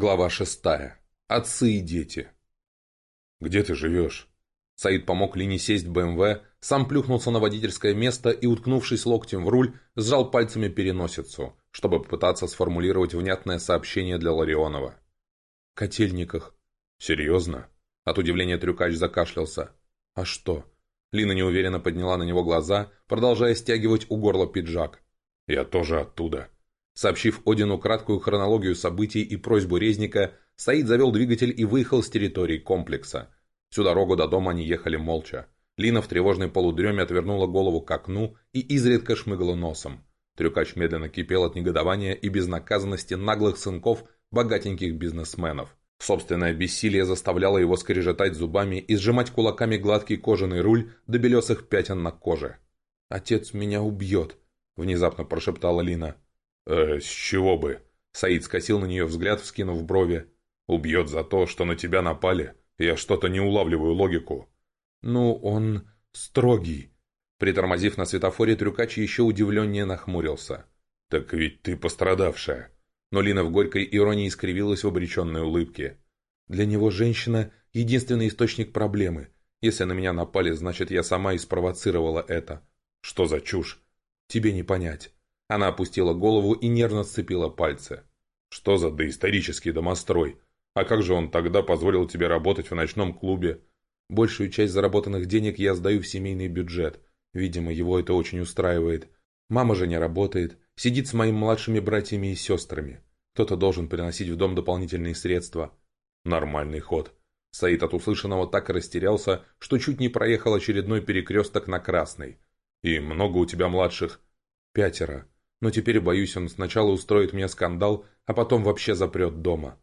Глава шестая. Отцы и дети. «Где ты живешь?» Саид помог Лине сесть в БМВ, сам плюхнулся на водительское место и, уткнувшись локтем в руль, сжал пальцами переносицу, чтобы попытаться сформулировать внятное сообщение для Ларионова. «В котельниках». «Серьезно?» От удивления Трюкач закашлялся. «А что?» Лина неуверенно подняла на него глаза, продолжая стягивать у горла пиджак. «Я тоже оттуда». Сообщив Одину краткую хронологию событий и просьбу Резника, Саид завел двигатель и выехал с территории комплекса. Всю дорогу до дома они ехали молча. Лина в тревожной полудреме отвернула голову к окну и изредка шмыгала носом. Трюкач медленно кипел от негодования и безнаказанности наглых сынков богатеньких бизнесменов. Собственное бессилие заставляло его скрежетать зубами и сжимать кулаками гладкий кожаный руль до белесых пятен на коже. «Отец меня убьет», — внезапно прошептала Лина. «Э, с чего бы?» Саид скосил на нее взгляд, вскинув брови. «Убьет за то, что на тебя напали? Я что-то не улавливаю логику». «Ну, он строгий». Притормозив на светофоре, Трюкач еще удивленнее нахмурился. «Так ведь ты пострадавшая». Но Лина в горькой иронии искривилась в обреченной улыбке. «Для него женщина — единственный источник проблемы. Если на меня напали, значит, я сама и спровоцировала это». «Что за чушь?» «Тебе не понять». Она опустила голову и нервно сцепила пальцы. «Что за доисторический домострой? А как же он тогда позволил тебе работать в ночном клубе?» «Большую часть заработанных денег я сдаю в семейный бюджет. Видимо, его это очень устраивает. Мама же не работает, сидит с моими младшими братьями и сестрами. Кто-то должен приносить в дом дополнительные средства». «Нормальный ход». Саид от услышанного так растерялся, что чуть не проехал очередной перекресток на Красный. «И много у тебя младших?» «Пятеро но теперь, боюсь, он сначала устроит мне скандал, а потом вообще запрет дома.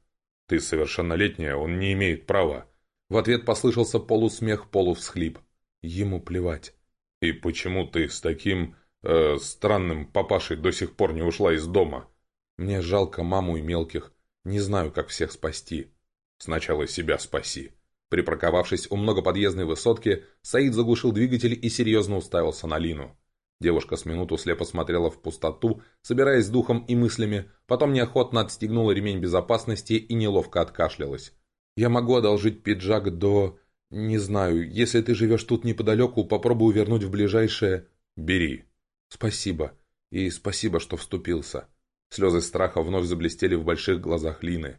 «Ты совершеннолетняя, он не имеет права». В ответ послышался полусмех, полувсхлип. Ему плевать. «И почему ты с таким... Э, странным папашей до сих пор не ушла из дома?» «Мне жалко маму и мелких. Не знаю, как всех спасти». «Сначала себя спаси». Припарковавшись у многоподъездной высотки, Саид заглушил двигатель и серьезно уставился на Лину. Девушка с минуту слепо смотрела в пустоту, собираясь с духом и мыслями, потом неохотно отстегнула ремень безопасности и неловко откашлялась. «Я могу одолжить пиджак до... Не знаю, если ты живешь тут неподалеку, попробую вернуть в ближайшее...» «Бери». «Спасибо. И спасибо, что вступился». Слезы страха вновь заблестели в больших глазах Лины.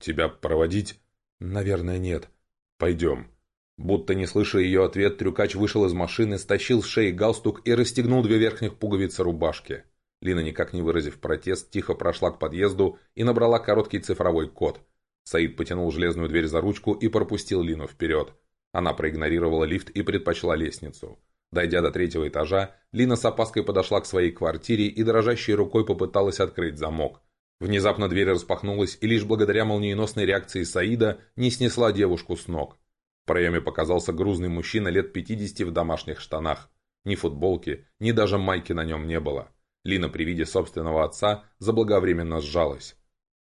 «Тебя проводить?» «Наверное, нет». «Пойдем». Будто не слыша ее ответ, трюкач вышел из машины, стащил с шеи галстук и расстегнул две верхних пуговицы рубашки. Лина, никак не выразив протест, тихо прошла к подъезду и набрала короткий цифровой код. Саид потянул железную дверь за ручку и пропустил Лину вперед. Она проигнорировала лифт и предпочла лестницу. Дойдя до третьего этажа, Лина с опаской подошла к своей квартире и дрожащей рукой попыталась открыть замок. Внезапно дверь распахнулась, и лишь благодаря молниеносной реакции Саида не снесла девушку с ног. Проеме показался грузный мужчина лет 50 в домашних штанах. Ни футболки, ни даже майки на нем не было. Лина при виде собственного отца заблаговременно сжалась.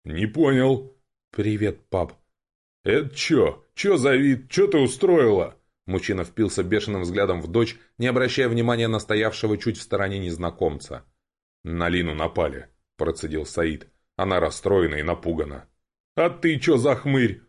«Не понял». «Привет, пап». «Это чё? Чё за вид? Чё ты устроила?» Мужчина впился бешеным взглядом в дочь, не обращая внимания на стоявшего чуть в стороне незнакомца. «На Лину напали», – процедил Саид. «Она расстроена и напугана». «А ты чё за хмырь?»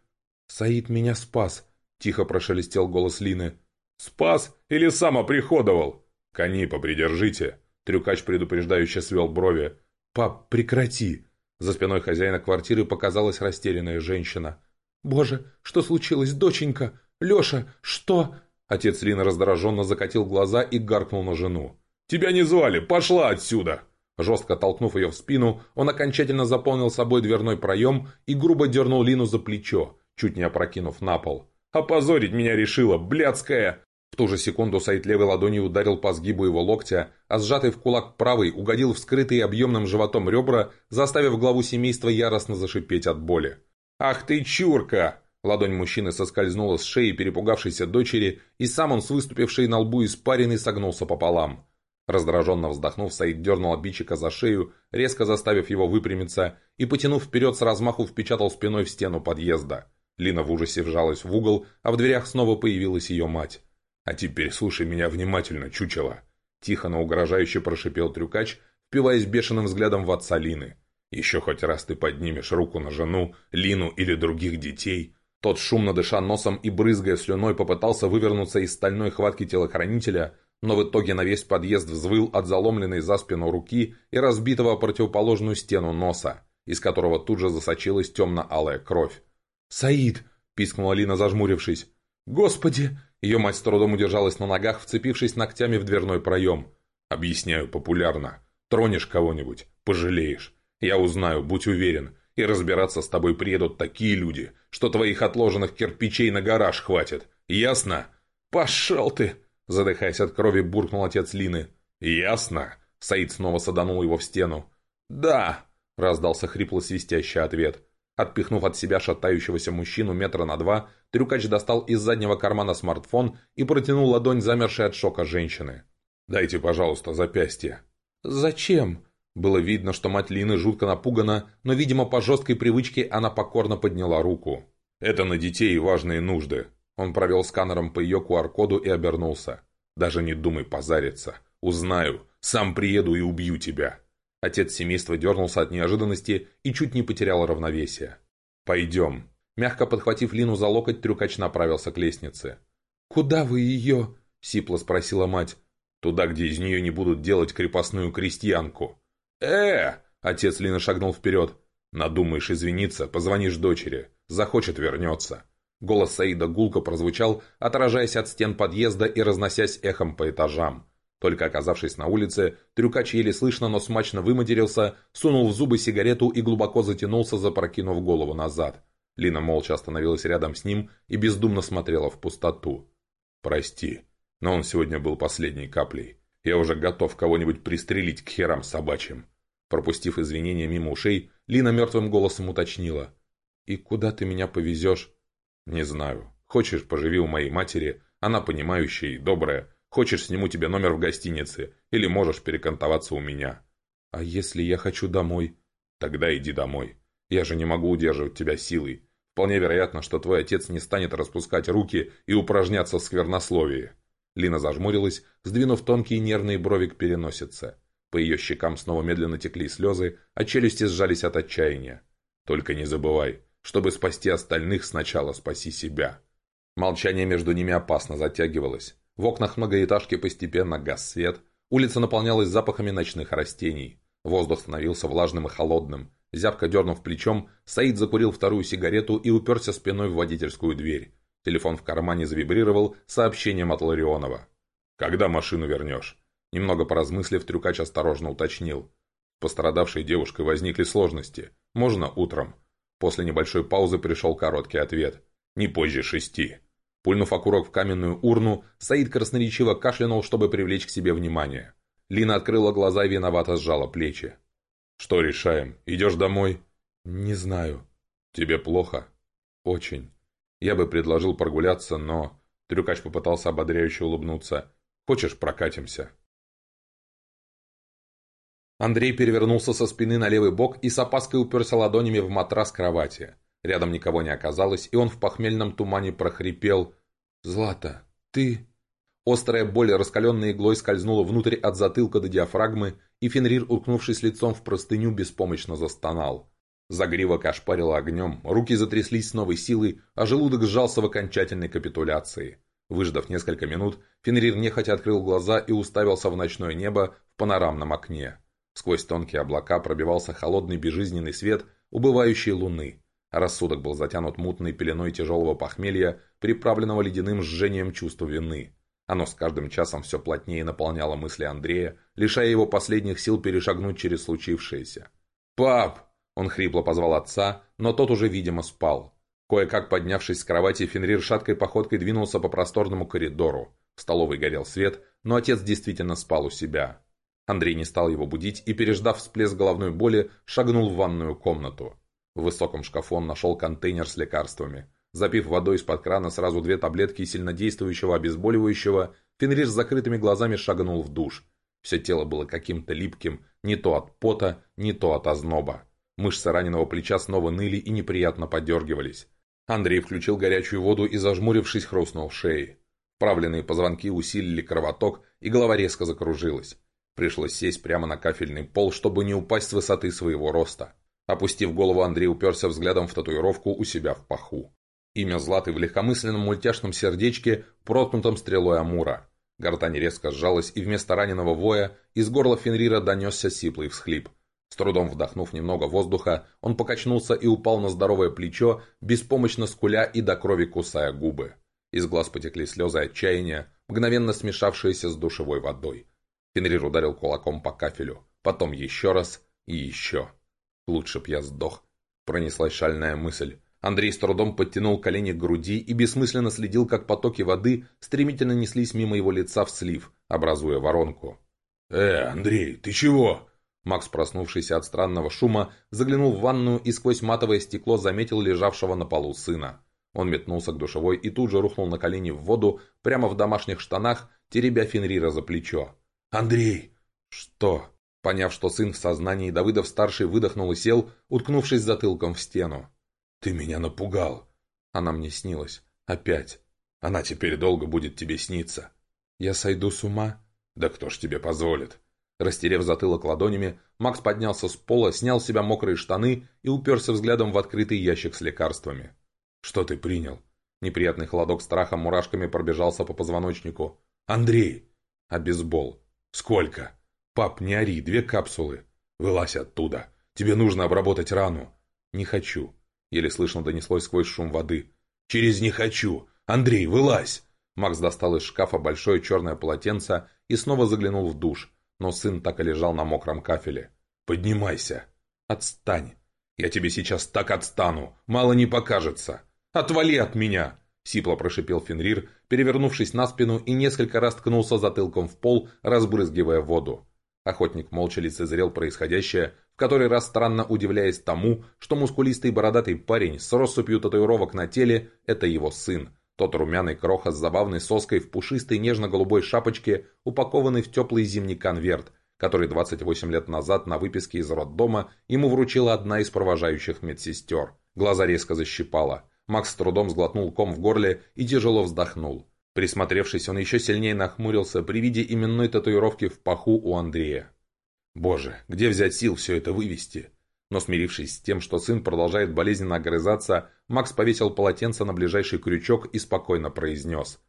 «Саид меня спас. — тихо прошелестел голос Лины. «Спас или сам оприходовал?» «Коней попридержите!» Трюкач предупреждающе свел брови. «Пап, прекрати!» За спиной хозяина квартиры показалась растерянная женщина. «Боже, что случилось, доченька? Леша, что?» Отец Лины раздраженно закатил глаза и гаркнул на жену. «Тебя не звали! Пошла отсюда!» Жестко толкнув ее в спину, он окончательно заполнил собой дверной проем и грубо дернул Лину за плечо, чуть не опрокинув на пол. Опозорить меня решила, блядская!» В ту же секунду Саид левой ладонью ударил по сгибу его локтя, а сжатый в кулак правый угодил в скрытые объемным животом ребра, заставив главу семейства яростно зашипеть от боли. «Ах ты чурка!» Ладонь мужчины соскользнула с шеи перепугавшейся дочери, и сам он с выступившей на лбу испаренный согнулся пополам. Раздраженно вздохнув, Саид дернул обидчика за шею, резко заставив его выпрямиться, и, потянув вперед с размаху, впечатал спиной в стену подъезда. Лина в ужасе вжалась в угол, а в дверях снова появилась ее мать. «А теперь слушай меня внимательно, чучело!» Тихо, но угрожающе прошипел трюкач, впиваясь бешеным взглядом в отца Лины. Еще хоть раз ты поднимешь руку на жену, Лину или других детей. Тот, шумно дыша носом и брызгая слюной, попытался вывернуться из стальной хватки телохранителя, но в итоге на весь подъезд взвыл от заломленной за спину руки и разбитого противоположную стену носа, из которого тут же засочилась темно-алая кровь. «Саид!» – пискнула Лина, зажмурившись. «Господи!» Ее мать с трудом удержалась на ногах, вцепившись ногтями в дверной проем. «Объясняю популярно. Тронешь кого-нибудь – пожалеешь. Я узнаю, будь уверен. И разбираться с тобой приедут такие люди, что твоих отложенных кирпичей на гараж хватит. Ясно?» «Пошел ты!» – задыхаясь от крови, буркнул отец Лины. «Ясно?» – Саид снова саданул его в стену. «Да!» – раздался хрипло-свистящий ответ. Отпихнув от себя шатающегося мужчину метра на два, трюкач достал из заднего кармана смартфон и протянул ладонь замершей от шока женщины. «Дайте, пожалуйста, запястье». «Зачем?» Было видно, что мать Лины жутко напугана, но, видимо, по жесткой привычке она покорно подняла руку. «Это на детей важные нужды». Он провел сканером по ее QR-коду и обернулся. «Даже не думай позариться. Узнаю. Сам приеду и убью тебя». Отец семейства дернулся от неожиданности и чуть не потерял равновесие. «Пойдем». Мягко подхватив Лину за локоть, трюкач направился к лестнице. «Куда вы ее?» — сипло спросила мать. «Туда, где из нее не будут делать крепостную крестьянку». «Э!» — отец Лины шагнул вперед. «Надумаешь извиниться, позвонишь дочери. Захочет, вернется». Голос Саида гулко прозвучал, отражаясь от стен подъезда и разносясь эхом по этажам. Только оказавшись на улице, трюкач еле слышно, но смачно выматерился, сунул в зубы сигарету и глубоко затянулся, запрокинув голову назад. Лина молча остановилась рядом с ним и бездумно смотрела в пустоту. «Прости, но он сегодня был последней каплей. Я уже готов кого-нибудь пристрелить к херам собачьим». Пропустив извинения мимо ушей, Лина мертвым голосом уточнила. «И куда ты меня повезешь?» «Не знаю. Хочешь, поживи у моей матери. Она понимающая и добрая. Хочешь, сниму тебе номер в гостинице, или можешь перекантоваться у меня». «А если я хочу домой?» «Тогда иди домой. Я же не могу удерживать тебя силой. Вполне вероятно, что твой отец не станет распускать руки и упражняться в сквернословии». Лина зажмурилась, сдвинув тонкие нервные брови к переносице. По ее щекам снова медленно текли слезы, а челюсти сжались от отчаяния. «Только не забывай, чтобы спасти остальных, сначала спаси себя». Молчание между ними опасно затягивалось. В окнах многоэтажки постепенно гас свет, улица наполнялась запахами ночных растений. Воздух становился влажным и холодным. Зябко дернув плечом, Саид закурил вторую сигарету и уперся спиной в водительскую дверь. Телефон в кармане завибрировал сообщением от Ларионова. «Когда машину вернешь?» Немного поразмыслив, трюкач осторожно уточнил. Пострадавшей девушкой возникли сложности. Можно утром. После небольшой паузы пришел короткий ответ. «Не позже шести». Пульнув окурок в каменную урну, Саид красноречиво кашлянул, чтобы привлечь к себе внимание. Лина открыла глаза и виновато сжала плечи. «Что решаем? Идешь домой?» «Не знаю». «Тебе плохо?» «Очень». «Я бы предложил прогуляться, но...» Трюкач попытался ободряюще улыбнуться. «Хочешь, прокатимся?» Андрей перевернулся со спины на левый бок и с опаской уперся ладонями в матрас кровати. Рядом никого не оказалось, и он в похмельном тумане прохрипел «Злата, ты...» Острая боль, раскаленной иглой, скользнула внутрь от затылка до диафрагмы, и Фенрир, уткнувшись лицом в простыню, беспомощно застонал. Загривок ошпарило огнем, руки затряслись с новой силой, а желудок сжался в окончательной капитуляции. Выждав несколько минут, Фенрир нехотя открыл глаза и уставился в ночное небо в панорамном окне. Сквозь тонкие облака пробивался холодный безжизненный свет убывающей луны. Рассудок был затянут мутной пеленой тяжелого похмелья, приправленного ледяным жжением чувства вины. Оно с каждым часом все плотнее наполняло мысли Андрея, лишая его последних сил перешагнуть через случившееся. «Пап!» – он хрипло позвал отца, но тот уже, видимо, спал. Кое-как поднявшись с кровати, Фенрир шаткой походкой двинулся по просторному коридору. В столовой горел свет, но отец действительно спал у себя. Андрей не стал его будить и, переждав всплеск головной боли, шагнул в ванную комнату. В высоком шкафу он нашел контейнер с лекарствами. Запив водой из-под крана сразу две таблетки сильнодействующего обезболивающего, Фенрир с закрытыми глазами шагнул в душ. Все тело было каким-то липким, не то от пота, не то от озноба. Мышцы раненого плеча снова ныли и неприятно подергивались. Андрей включил горячую воду и, зажмурившись, хрустнул шеей. Правленные позвонки усилили кровоток, и голова резко закружилась. Пришлось сесть прямо на кафельный пол, чтобы не упасть с высоты своего роста. Опустив голову, Андрей уперся взглядом в татуировку у себя в паху. Имя Златы в легкомысленном мультяшном сердечке, проткнутом стрелой Амура. Гортань резко сжалась, и вместо раненого воя из горла Фенрира донесся сиплый всхлип. С трудом вдохнув немного воздуха, он покачнулся и упал на здоровое плечо, беспомощно скуля и до крови кусая губы. Из глаз потекли слезы отчаяния, мгновенно смешавшиеся с душевой водой. Фенрир ударил кулаком по кафелю, потом еще раз и еще. «Лучше б я сдох», — пронеслась шальная мысль. Андрей с трудом подтянул колени к груди и бессмысленно следил, как потоки воды стремительно неслись мимо его лица в слив, образуя воронку. «Э, Андрей, ты чего?» Макс, проснувшийся от странного шума, заглянул в ванную и сквозь матовое стекло заметил лежавшего на полу сына. Он метнулся к душевой и тут же рухнул на колени в воду, прямо в домашних штанах, теребя Фенрира за плечо. «Андрей!» «Что?» Поняв, что сын в сознании, Давыдов-старший выдохнул и сел, уткнувшись затылком в стену. «Ты меня напугал!» Она мне снилась. Опять. Она теперь долго будет тебе сниться. Я сойду с ума? Да кто ж тебе позволит? Растерев затылок ладонями, Макс поднялся с пола, снял с себя мокрые штаны и уперся взглядом в открытый ящик с лекарствами. «Что ты принял?» Неприятный холодок страха мурашками пробежался по позвоночнику. «Андрей!» «Обезбол». «Сколько?» «Пап, не ори, две капсулы». «Вылазь оттуда. Тебе нужно обработать рану». «Не хочу». Еле слышно донеслось сквозь шум воды. «Через «не хочу». Андрей, вылазь!» Макс достал из шкафа большое черное полотенце и снова заглянул в душ, но сын так и лежал на мокром кафеле. «Поднимайся!» «Отстань!» «Я тебе сейчас так отстану! Мало не покажется!» «Отвали от меня!» Сипло прошипел Фенрир, перевернувшись на спину и несколько раз ткнулся затылком в пол, разбрызгивая воду. Охотник молча лицезрел происходящее, в который раз странно удивляясь тому, что мускулистый бородатый парень с россыпью татуировок на теле – это его сын. Тот румяный кроха с забавной соской в пушистой нежно-голубой шапочке, упакованный в теплый зимний конверт, который 28 лет назад на выписке из роддома ему вручила одна из провожающих медсестер. Глаза резко защипало. Макс с трудом сглотнул ком в горле и тяжело вздохнул. Присмотревшись, он еще сильнее нахмурился при виде именной татуировки в паху у Андрея. Боже, где взять сил все это вывести? Но смирившись с тем, что сын продолжает болезненно огрызаться, Макс повесил полотенце на ближайший крючок и спокойно произнес.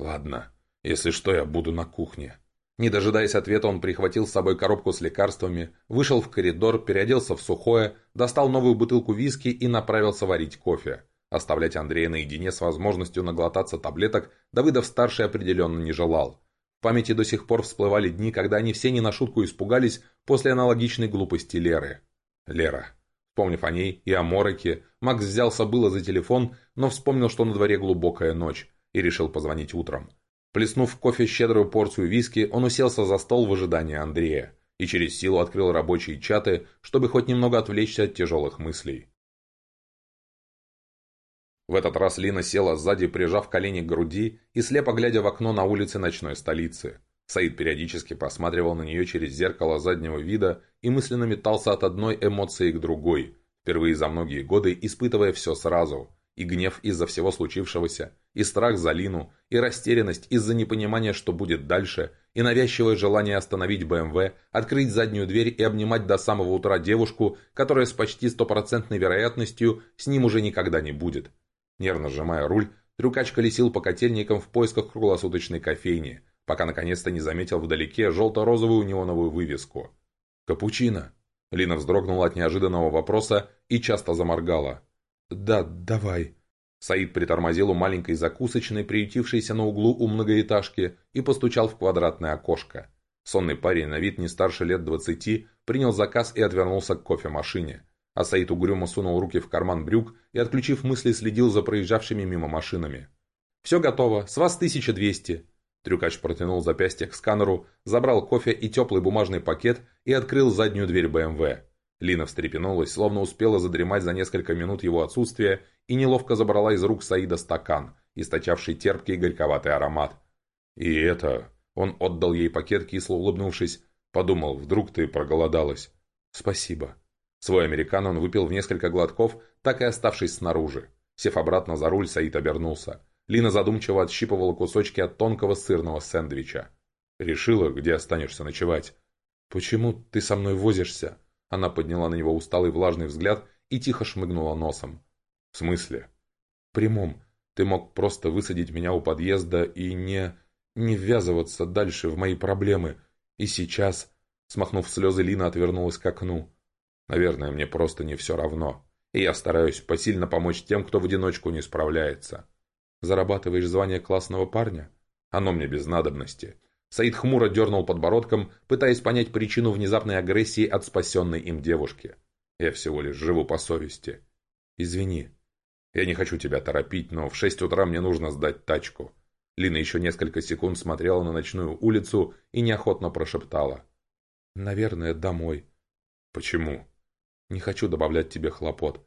«Ладно, если что, я буду на кухне». Не дожидаясь ответа, он прихватил с собой коробку с лекарствами, вышел в коридор, переоделся в сухое, достал новую бутылку виски и направился варить кофе. Оставлять Андрея наедине с возможностью наглотаться таблеток Давыдов-старший определенно не желал. В памяти до сих пор всплывали дни, когда они все не на шутку испугались после аналогичной глупости Леры. Лера. Вспомнив о ней и о Мороке, Макс взялся было за телефон, но вспомнил, что на дворе глубокая ночь, и решил позвонить утром. Плеснув в кофе щедрую порцию виски, он уселся за стол в ожидании Андрея и через силу открыл рабочие чаты, чтобы хоть немного отвлечься от тяжелых мыслей. В этот раз Лина села сзади, прижав колени к груди и слепо глядя в окно на улице ночной столицы. Саид периодически посматривал на нее через зеркало заднего вида и мысленно метался от одной эмоции к другой, впервые за многие годы испытывая все сразу. И гнев из-за всего случившегося, и страх за Лину, и растерянность из-за непонимания, что будет дальше, и навязчивое желание остановить БМВ, открыть заднюю дверь и обнимать до самого утра девушку, которая с почти стопроцентной вероятностью с ним уже никогда не будет. Нервно сжимая руль, трюкач колесил по котельникам в поисках круглосуточной кофейни, пока наконец-то не заметил вдалеке желто-розовую неоновую вывеску. «Капучино!» Лина вздрогнула от неожиданного вопроса и часто заморгала. «Да, давай». Саид притормозил у маленькой закусочной, приютившейся на углу у многоэтажки, и постучал в квадратное окошко. Сонный парень, на вид не старше лет двадцати, принял заказ и отвернулся к кофемашине. А Саид угрюмо сунул руки в карман брюк и, отключив мысли, следил за проезжавшими мимо машинами. «Все готово, с вас 1200». Трюкач протянул запястье к сканеру, забрал кофе и теплый бумажный пакет и открыл заднюю дверь БМВ. Лина встрепенулась, словно успела задремать за несколько минут его отсутствия и неловко забрала из рук Саида стакан, источавший терпкий горьковатый аромат. «И это...» Он отдал ей пакет, кисло улыбнувшись. Подумал, вдруг ты проголодалась. «Спасибо». Свой американо он выпил в несколько глотков, так и оставшись снаружи. Сев обратно за руль, Саид обернулся. Лина задумчиво отщипывала кусочки от тонкого сырного сэндвича. «Решила, где останешься ночевать?» «Почему ты со мной возишься?» Она подняла на него усталый влажный взгляд и тихо шмыгнула носом. «В смысле?» «Прямом. Ты мог просто высадить меня у подъезда и не... не ввязываться дальше в мои проблемы. И сейчас...» Смахнув слезы, Лина отвернулась к окну. «Наверное, мне просто не все равно. И я стараюсь посильно помочь тем, кто в одиночку не справляется. Зарабатываешь звание классного парня? Оно мне без надобности». Саид хмуро дернул подбородком, пытаясь понять причину внезапной агрессии от спасенной им девушки. «Я всего лишь живу по совести». «Извини», я не хочу тебя торопить, но в шесть утра мне нужно сдать тачку». Лина еще несколько секунд смотрела на ночную улицу и неохотно прошептала. «Наверное, домой». «Почему?» «Не хочу добавлять тебе хлопот».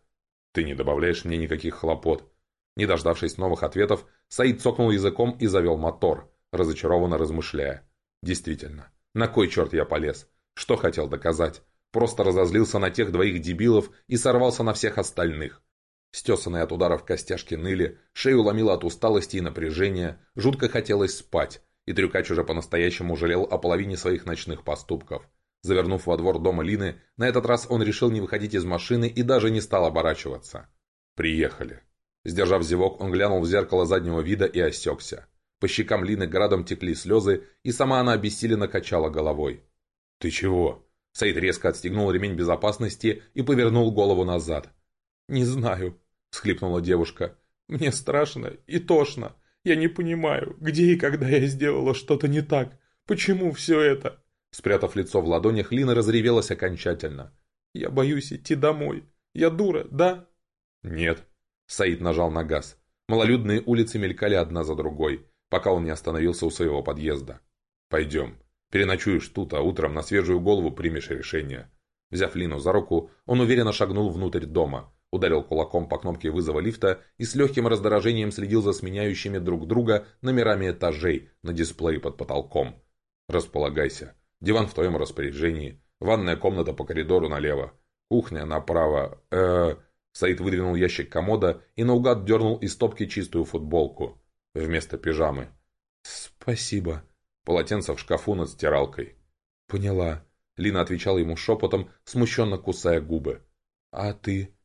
«Ты не добавляешь мне никаких хлопот». Не дождавшись новых ответов, Саид цокнул языком и завел мотор, разочарованно размышляя. «Действительно, на кой черт я полез? Что хотел доказать? Просто разозлился на тех двоих дебилов и сорвался на всех остальных. Стесанные от ударов костяшки ныли, шею ломило от усталости и напряжения, жутко хотелось спать, и Трюкач уже по-настоящему жалел о половине своих ночных поступков. Завернув во двор дома Лины, на этот раз он решил не выходить из машины и даже не стал оборачиваться. «Приехали». Сдержав зевок, он глянул в зеркало заднего вида и осекся. По щекам Лины градом текли слезы, и сама она обессиленно качала головой. «Ты чего?» Саид резко отстегнул ремень безопасности и повернул голову назад. «Не знаю», всхлипнула девушка. «Мне страшно и тошно. Я не понимаю, где и когда я сделала что-то не так. Почему все это?» Спрятав лицо в ладонях, Лина разревелась окончательно. «Я боюсь идти домой. Я дура, да?» «Нет». Саид нажал на газ. Малолюдные улицы мелькали одна за другой, пока он не остановился у своего подъезда. «Пойдем. Переночуешь тут, а утром на свежую голову примешь решение». Взяв Лину за руку, он уверенно шагнул внутрь дома, ударил кулаком по кнопке вызова лифта и с легким раздражением следил за сменяющими друг друга номерами этажей на дисплее под потолком. «Располагайся. Диван в твоем распоряжении. Ванная комната по коридору налево. Кухня направо. э Саид выдвинул ящик комода и наугад дернул из стопки чистую футболку. Вместо пижамы. «Спасибо». Полотенце в шкафу над стиралкой. «Поняла». Лина отвечала ему шепотом, смущенно кусая губы. «А ты?»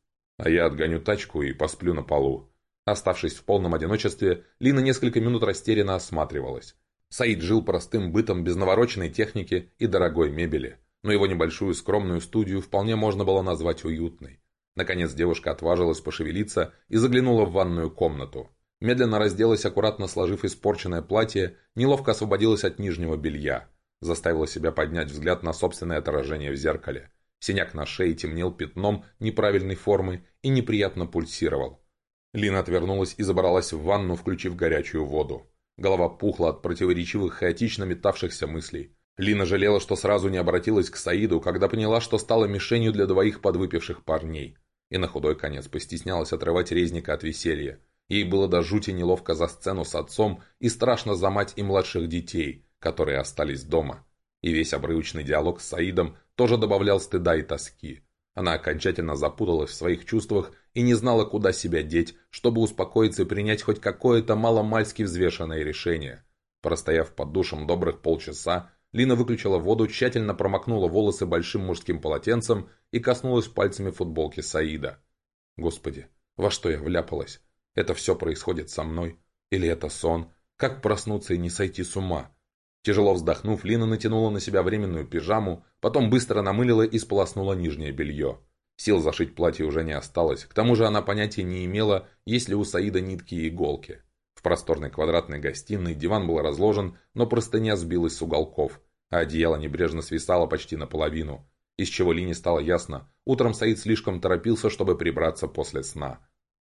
а я отгоню тачку и посплю на полу. Оставшись в полном одиночестве, Лина несколько минут растерянно осматривалась. Саид жил простым бытом без навороченной техники и дорогой мебели, но его небольшую скромную студию вполне можно было назвать уютной. Наконец девушка отважилась пошевелиться и заглянула в ванную комнату. Медленно разделась, аккуратно сложив испорченное платье, неловко освободилась от нижнего белья. Заставила себя поднять взгляд на собственное отражение в зеркале. Синяк на шее темнел пятном неправильной формы и неприятно пульсировал. Лина отвернулась и забралась в ванну, включив горячую воду. Голова пухла от противоречивых хаотично метавшихся мыслей. Лина жалела, что сразу не обратилась к Саиду, когда поняла, что стала мишенью для двоих подвыпивших парней. И на худой конец постеснялась отрывать резника от веселья. Ей было до жути неловко за сцену с отцом и страшно за мать и младших детей, которые остались дома. И весь обрывочный диалог с Саидом тоже добавлял стыда и тоски. Она окончательно запуталась в своих чувствах и не знала, куда себя деть, чтобы успокоиться и принять хоть какое-то маломальски взвешенное решение. Простояв под душем добрых полчаса, Лина выключила воду, тщательно промокнула волосы большим мужским полотенцем и коснулась пальцами футболки Саида. «Господи, во что я вляпалась? Это все происходит со мной? Или это сон? Как проснуться и не сойти с ума?» Тяжело вздохнув, Лина натянула на себя временную пижаму, потом быстро намылила и сполоснула нижнее белье. Сил зашить платье уже не осталось, к тому же она понятия не имела, есть ли у Саида нитки и иголки. В просторной квадратной гостиной диван был разложен, но простыня сбилась с уголков, а одеяло небрежно свисало почти наполовину, из чего Лине стало ясно, утром Саид слишком торопился, чтобы прибраться после сна.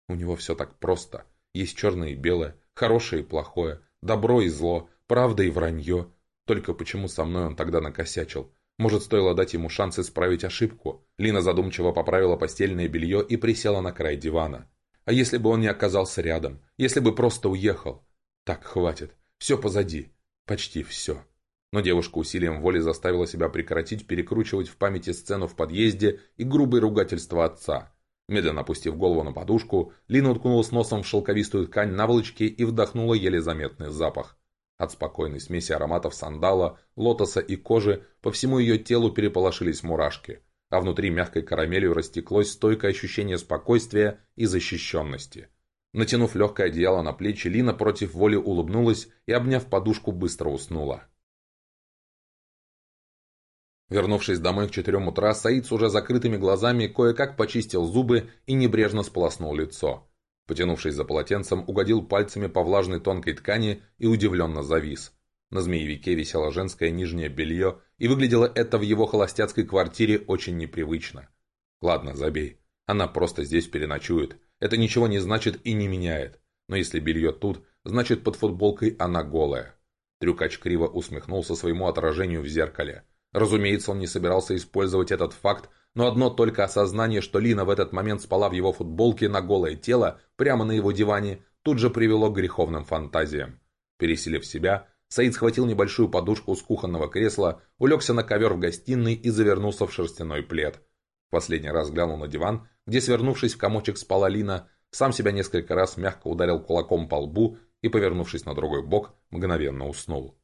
У него все так просто, есть черное и белое, хорошее и плохое, добро и зло, Правда и вранье. Только почему со мной он тогда накосячил? Может, стоило дать ему шанс исправить ошибку? Лина задумчиво поправила постельное белье и присела на край дивана. А если бы он не оказался рядом? Если бы просто уехал? Так, хватит. Все позади. Почти все. Но девушка усилием воли заставила себя прекратить перекручивать в памяти сцену в подъезде и грубые ругательства отца. Медленно опустив голову на подушку, Лина уткнулась носом в шелковистую ткань наволочки и вдохнула еле заметный запах. От спокойной смеси ароматов сандала, лотоса и кожи по всему ее телу переполошились мурашки. а внутри мягкой карамелью растеклось стойкое ощущение спокойствия и защищенности. Натянув легкое одеяло на плечи, Лина против воли улыбнулась и, обняв подушку, быстро уснула. Вернувшись домой к четырем утра, Саид с уже закрытыми глазами кое-как почистил зубы и небрежно сполоснул лицо. Потянувшись за полотенцем, угодил пальцами по влажной тонкой ткани и удивленно завис. На змеевике висело женское нижнее белье, и выглядело это в его холостяцкой квартире очень непривычно. Ладно, забей. Она просто здесь переночует. Это ничего не значит и не меняет. Но если белье тут, значит под футболкой она голая. Трюкач криво усмехнулся своему отражению в зеркале. Разумеется, он не собирался использовать этот факт, но одно только осознание, что Лина в этот момент спала в его футболке на голое тело, прямо на его диване, тут же привело к греховным фантазиям. Переселив себя, Саид схватил небольшую подушку с кухонного кресла, улегся на ковер в гостиной и завернулся в шерстяной плед. Последний раз глянул на диван, где, свернувшись в комочек, спала Лина, сам себя несколько раз мягко ударил кулаком по лбу и, повернувшись на другой бок, мгновенно уснул.